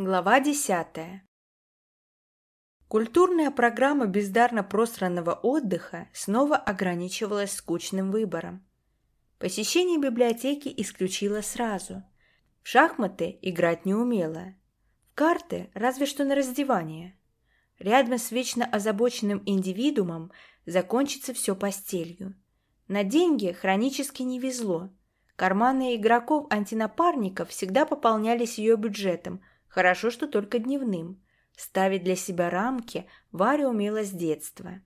Глава десятая. Культурная программа бездарно просранного отдыха снова ограничивалась скучным выбором. Посещение библиотеки исключила сразу. В шахматы играть не умела. В карты разве что на раздевание. Рядом с вечно озабоченным индивидуумом закончится все постелью. На деньги хронически не везло. Карманы игроков-антинапарников всегда пополнялись ее бюджетом – Хорошо, что только дневным. Ставить для себя рамки Варя умела с детства.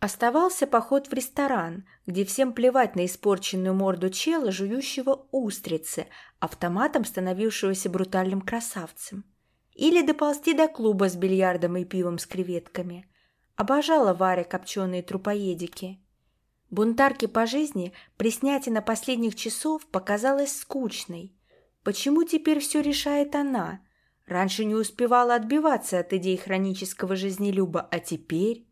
Оставался поход в ресторан, где всем плевать на испорченную морду чела, жующего устрицы, автоматом становившегося брутальным красавцем. Или доползти до клуба с бильярдом и пивом с креветками. Обожала Варя копченые трупоедики. Бунтарке по жизни приснятина последних часов показалась скучной. Почему теперь все решает она – Раньше не успевала отбиваться от идей хронического жизнелюба, а теперь...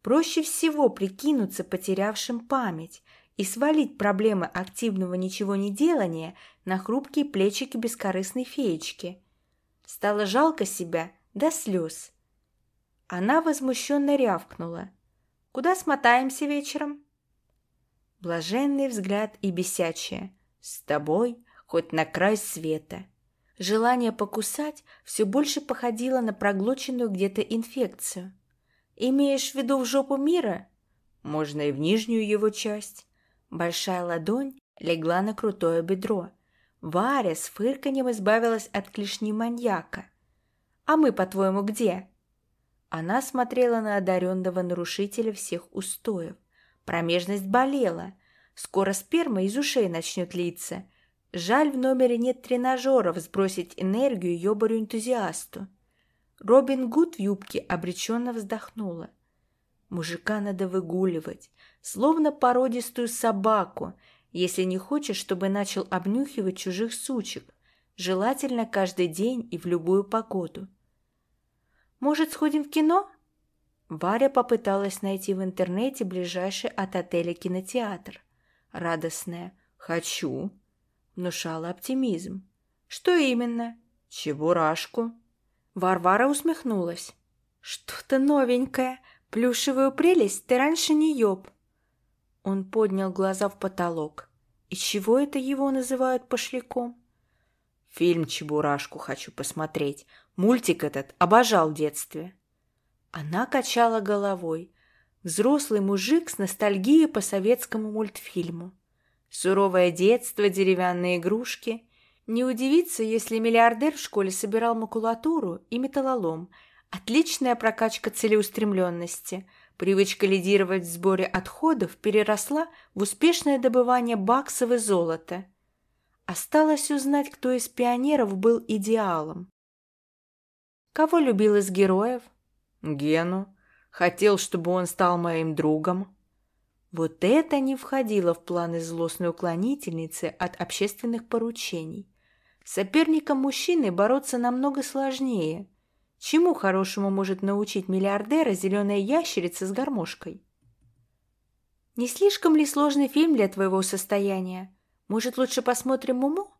Проще всего прикинуться потерявшим память и свалить проблемы активного ничего не делания на хрупкие плечики бескорыстной феечки. Стало жалко себя до слез. Она возмущенно рявкнула. «Куда смотаемся вечером?» Блаженный взгляд и бесячая. «С тобой хоть на край света». Желание покусать все больше походило на проглоченную где-то инфекцию. «Имеешь в виду в жопу мира?» «Можно и в нижнюю его часть». Большая ладонь легла на крутое бедро. Варя с фырканьем избавилась от клешни маньяка. «А мы, по-твоему, где?» Она смотрела на одаренного нарушителя всех устоев. Промежность болела. Скоро сперма из ушей начнет литься, Жаль, в номере нет тренажеров сбросить энергию ёбарю-энтузиасту. Робин Гуд в юбке обреченно вздохнула. Мужика надо выгуливать, словно породистую собаку, если не хочешь, чтобы начал обнюхивать чужих сучек, желательно каждый день и в любую погоду. «Может, сходим в кино?» Варя попыталась найти в интернете ближайший от отеля кинотеатр. Радостная «Хочу!» Внушала оптимизм. «Что именно?» «Чебурашку». Варвара усмехнулась. «Что-то новенькое. Плюшевую прелесть ты раньше не ёб». Он поднял глаза в потолок. «И чего это его называют пошляком?» «Фильм «Чебурашку» хочу посмотреть. Мультик этот обожал в детстве». Она качала головой. Взрослый мужик с ностальгией по советскому мультфильму. Суровое детство, деревянные игрушки. Не удивиться, если миллиардер в школе собирал макулатуру и металлолом. Отличная прокачка целеустремленности. Привычка лидировать в сборе отходов переросла в успешное добывание баксов и золота. Осталось узнать, кто из пионеров был идеалом. Кого любил из героев? Гену. Хотел, чтобы он стал моим другом. Вот это не входило в планы злостной уклонительницы от общественных поручений. С мужчины бороться намного сложнее. Чему хорошему может научить миллиардера зеленая ящерица с гармошкой? Не слишком ли сложный фильм для твоего состояния? Может, лучше посмотрим Муму?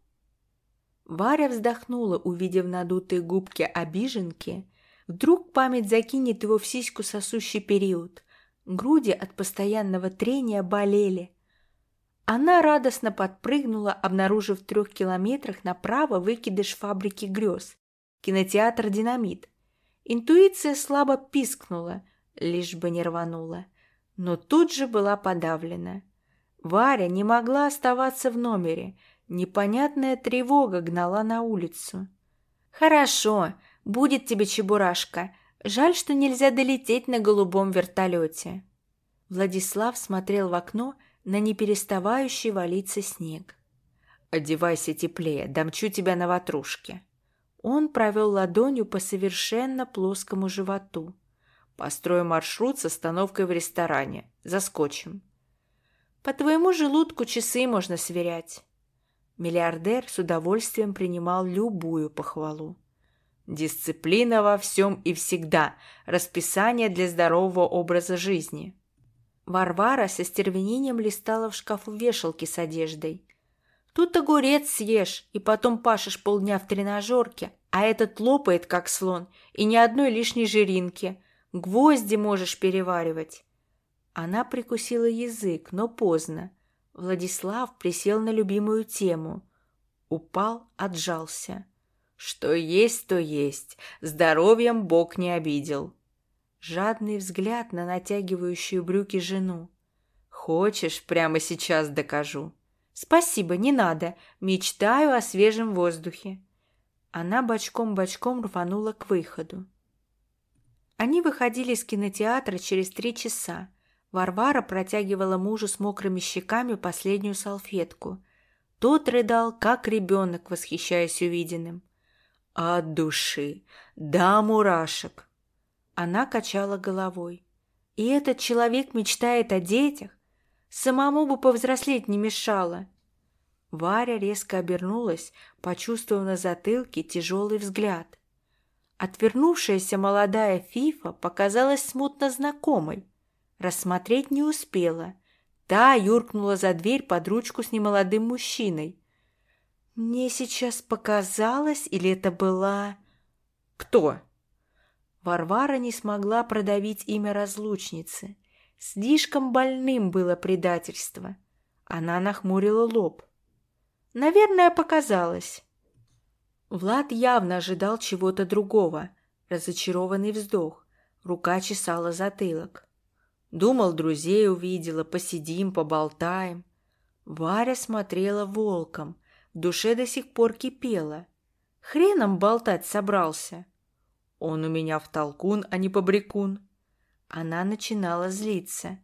Варя вздохнула, увидев надутые губки обиженки. Вдруг память закинет его в сиську сосущий период. Груди от постоянного трения болели. Она радостно подпрыгнула, обнаружив в трех километрах направо выкидыш фабрики грез. Кинотеатр «Динамит». Интуиция слабо пискнула, лишь бы не рванула. Но тут же была подавлена. Варя не могла оставаться в номере. Непонятная тревога гнала на улицу. «Хорошо, будет тебе чебурашка», Жаль, что нельзя долететь на голубом вертолете. Владислав смотрел в окно на непереставающий валиться снег. «Одевайся теплее, дамчу тебя на ватрушке». Он провел ладонью по совершенно плоскому животу. «Построю маршрут с остановкой в ресторане. Заскочим». «По твоему желудку часы можно сверять». Миллиардер с удовольствием принимал любую похвалу. Дисциплина во всем и всегда. Расписание для здорового образа жизни. Варвара со стервенением листала в шкафу вешалки с одеждой. Тут огурец съешь, и потом пашешь полдня в тренажерке, а этот лопает, как слон, и ни одной лишней жиринки. Гвозди можешь переваривать. Она прикусила язык, но поздно. Владислав присел на любимую тему. Упал, отжался. Что есть, то есть. Здоровьем Бог не обидел. Жадный взгляд на натягивающую брюки жену. Хочешь, прямо сейчас докажу. Спасибо, не надо. Мечтаю о свежем воздухе. Она бочком-бочком рванула к выходу. Они выходили из кинотеатра через три часа. Варвара протягивала мужу с мокрыми щеками последнюю салфетку. Тот рыдал, как ребенок, восхищаясь увиденным. «От души! Да, мурашек!» Она качала головой. «И этот человек мечтает о детях? Самому бы повзрослеть не мешало!» Варя резко обернулась, почувствовав на затылке тяжелый взгляд. Отвернувшаяся молодая Фифа показалась смутно знакомой. Рассмотреть не успела. Та юркнула за дверь под ручку с немолодым мужчиной. Мне сейчас показалось, или это была... Кто? Варвара не смогла продавить имя разлучницы. Слишком больным было предательство. Она нахмурила лоб. Наверное, показалось. Влад явно ожидал чего-то другого. Разочарованный вздох. Рука чесала затылок. Думал, друзей увидела, посидим, поболтаем. Варя смотрела волком, в душе до сих пор кипела. Хреном болтать собрался. Он у меня в толкун, а не побрякун. Она начинала злиться.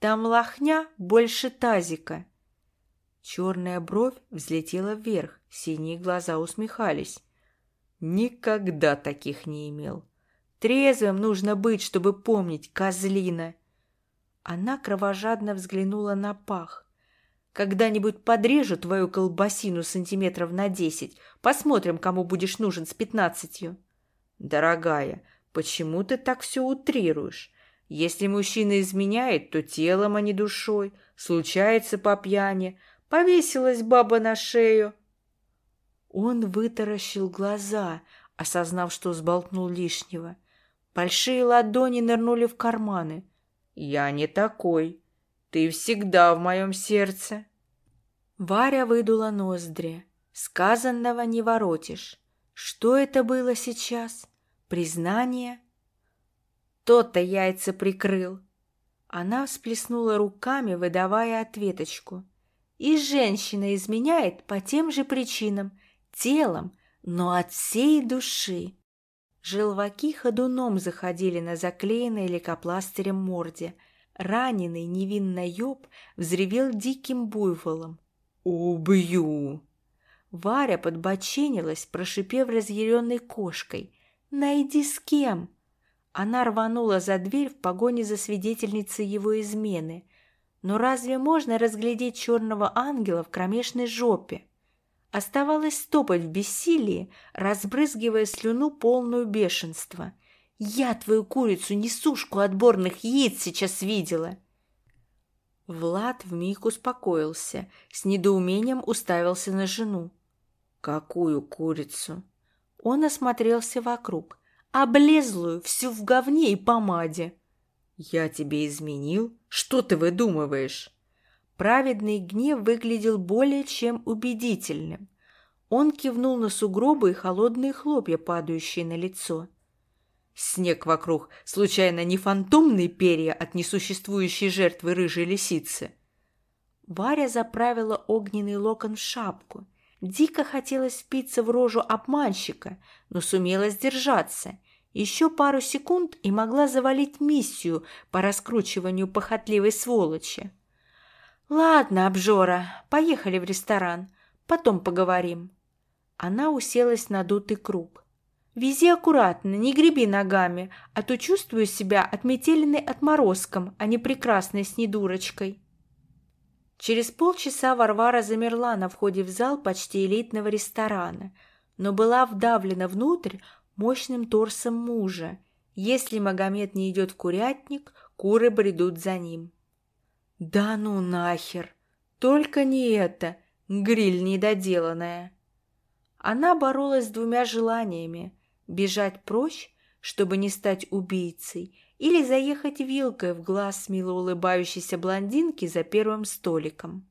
Там лохня больше тазика. Черная бровь взлетела вверх, синие глаза усмехались. Никогда таких не имел. Трезвым нужно быть, чтобы помнить, козлина. Она кровожадно взглянула на пах. «Когда-нибудь подрежу твою колбасину сантиметров на десять. Посмотрим, кому будешь нужен с пятнадцатью». «Дорогая, почему ты так все утрируешь? Если мужчина изменяет, то телом, а не душой. Случается по пьяни. Повесилась баба на шею». Он вытаращил глаза, осознав, что сболтнул лишнего. Большие ладони нырнули в карманы. «Я не такой. Ты всегда в моем сердце». Варя выдула ноздри. Сказанного не воротишь. Что это было сейчас? Признание? Тот-то яйца прикрыл. Она всплеснула руками, выдавая ответочку. И женщина изменяет по тем же причинам, телом, но от всей души. Желваки ходуном заходили на заклеенной лейкопластырем морде. Раненый невинно ёб взревел диким буйволом. «Убью!» Варя подбоченилась, прошипев разъяренной кошкой. «Найди с кем!» Она рванула за дверь в погоне за свидетельницей его измены. Но разве можно разглядеть черного ангела в кромешной жопе? Оставалось стопать в бессилии, разбрызгивая слюну полную бешенства. «Я твою курицу, несушку отборных яиц сейчас видела!» Влад вмиг успокоился, с недоумением уставился на жену. «Какую курицу?» Он осмотрелся вокруг. «Облезлую, всю в говне и помаде!» «Я тебе изменил? Что ты выдумываешь?» Праведный гнев выглядел более чем убедительным. Он кивнул на сугробы и холодные хлопья, падающие на лицо. Снег вокруг, случайно не фантомные перья от несуществующей жертвы рыжей лисицы? Варя заправила огненный локон в шапку. Дико хотелось впиться в рожу обманщика, но сумела сдержаться. Еще пару секунд и могла завалить миссию по раскручиванию похотливой сволочи. «Ладно, обжора, поехали в ресторан. Потом поговорим». Она уселась на дутый круг. «Вези аккуратно, не греби ногами, а то чувствую себя отметеленной отморозком, а не прекрасной снедурочкой». Через полчаса Варвара замерла на входе в зал почти элитного ресторана, но была вдавлена внутрь мощным торсом мужа. Если Магомед не идет в курятник, куры бредут за ним. «Да ну нахер! Только не это! Гриль недоделанная. Она боролась с двумя желаниями – бежать прочь, чтобы не стать убийцей, или заехать вилкой в глаз мило улыбающейся блондинки за первым столиком.